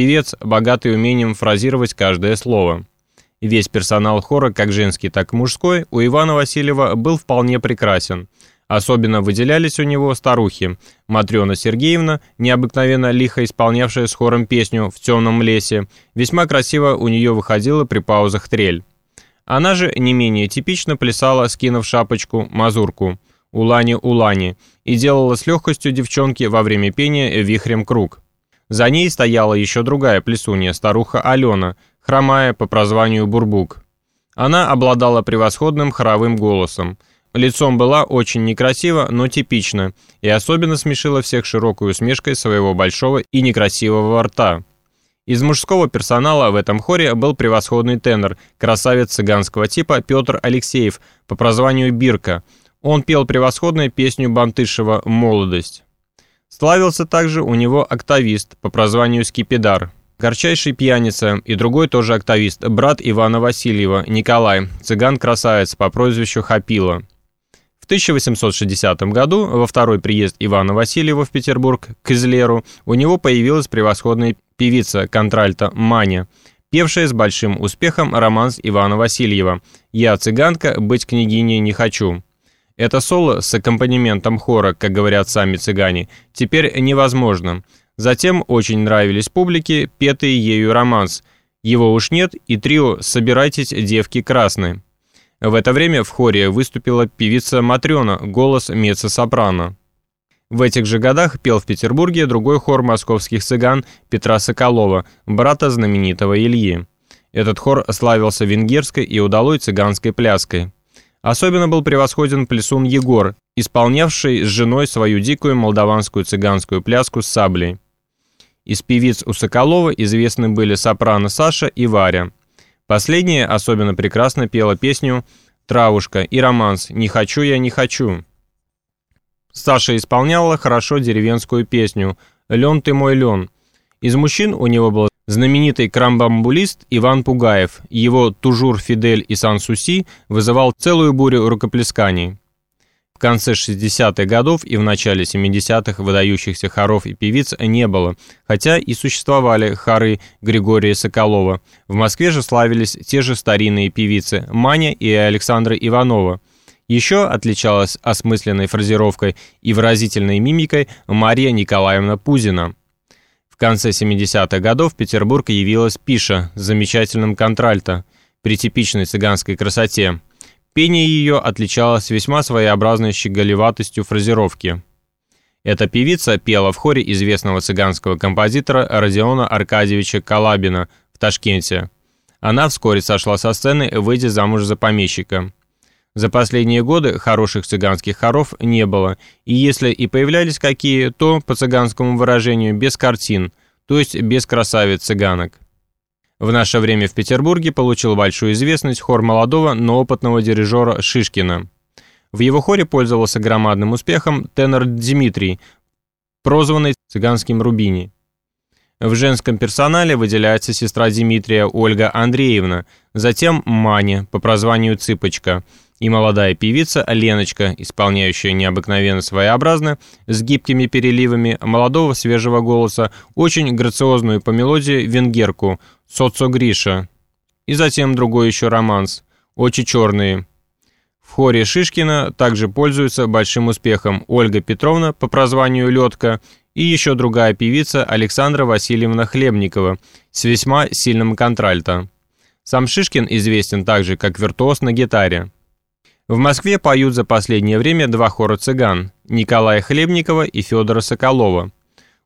Певец, богатый умением фразировать каждое слово. Весь персонал хора, как женский, так и мужской, у Ивана Васильева был вполне прекрасен. Особенно выделялись у него старухи. Матрена Сергеевна, необыкновенно лихо исполнявшая с хором песню «В темном лесе», весьма красиво у нее выходила при паузах трель. Она же не менее типично плясала, скинув шапочку, мазурку «Улани-улани» и делала с легкостью девчонки во время пения вихрем круг. За ней стояла еще другая плясунья, старуха Алена, хромая по прозванию Бурбук. Она обладала превосходным хоровым голосом. Лицом была очень некрасива, но типична, и особенно смешила всех широкой усмешкой своего большого и некрасивого рта. Из мужского персонала в этом хоре был превосходный тенор, красавец цыганского типа Петр Алексеев по прозванию Бирка. Он пел превосходную песню Бантышева «Молодость». Славился также у него октавист по прозванию Скипидар, горчайший пьяница и другой тоже октавист, брат Ивана Васильева, Николай, цыган-красавец по прозвищу Хапила. В 1860 году, во второй приезд Ивана Васильева в Петербург к Излеру, у него появилась превосходная певица контральта Маня, певшая с большим успехом романс Ивана Васильева «Я цыганка, быть княгиней не хочу». Это соло с аккомпанементом хора, как говорят сами цыгане, теперь невозможно. Затем очень нравились публике петые ею романс «Его уж нет» и трио «Собирайтесь, девки красные». В это время в хоре выступила певица Матрена, голос меццо-сопрано. В этих же годах пел в Петербурге другой хор московских цыган Петра Соколова, брата знаменитого Ильи. Этот хор славился венгерской и удалой цыганской пляской. Особенно был превосходен плясун Егор, исполнявший с женой свою дикую молдаванскую цыганскую пляску с саблей. Из певиц у Соколова известны были сопрано Саша и Варя. Последняя особенно прекрасно пела песню «Травушка» и романс «Не хочу я, не хочу». Саша исполняла хорошо деревенскую песню «Лен ты мой лен». Из мужчин у него был знаменитый крамбамбулист Иван Пугаев. Его «Тужур Фидель» и «Сан-Суси» вызывал целую бурю рукоплесканий. В конце 60-х годов и в начале 70-х выдающихся хоров и певиц не было, хотя и существовали хоры Григория Соколова. В Москве же славились те же старинные певицы Маня и Александра Иванова. Еще отличалась осмысленной фразировкой и выразительной мимикой Мария Николаевна Пузина. Конце 70-х годов в Петербург явилась Пиша с замечательным контральто при типичной цыганской красоте. Пение ее отличалось весьма своеобразной щеголеватостью фразировки. Эта певица пела в хоре известного цыганского композитора Родиона Аркадьевича Калабина в Ташкенте. Она вскоре сошла со сцены, выйдя замуж за помещика. За последние годы хороших цыганских хоров не было, и если и появлялись какие, то, по цыганскому выражению, без картин, то есть без красавиц-цыганок. В наше время в Петербурге получил большую известность хор молодого, но опытного дирижера Шишкина. В его хоре пользовался громадным успехом тенор Дмитрий, прозванный цыганским Рубини. В женском персонале выделяется сестра Дмитрия Ольга Андреевна, затем Маня по прозванию Цыпочка и молодая певица Леночка, исполняющая необыкновенно своеобразно, с гибкими переливами молодого свежего голоса, очень грациозную по мелодии венгерку – Соцо Гриша. И затем другой еще романс «Очи черные». В хоре Шишкина также пользуется большим успехом Ольга Петровна по прозванию Летка и еще другая певица Александра Васильевна Хлебникова с весьма сильным контральто. Сам Шишкин известен также как виртуоз на гитаре. В Москве поют за последнее время два хора цыган – Николая Хлебникова и Федора Соколова.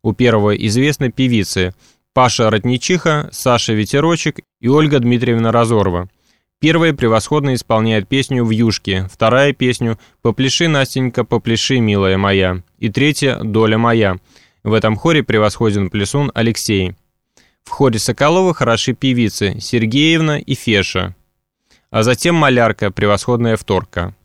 У первого известны певицы – Паша Ротничиха, Саша Ветерочек и Ольга Дмитриевна Разорва. Первая превосходно исполняет песню «Вьюшки», вторая песню «Попляши, Настенька, попляши, милая моя» и третья «Доля моя». В этом хоре превосходен плясун Алексей. В хоре Соколова хороши певицы Сергеевна и Феша, а затем малярка, превосходная вторка.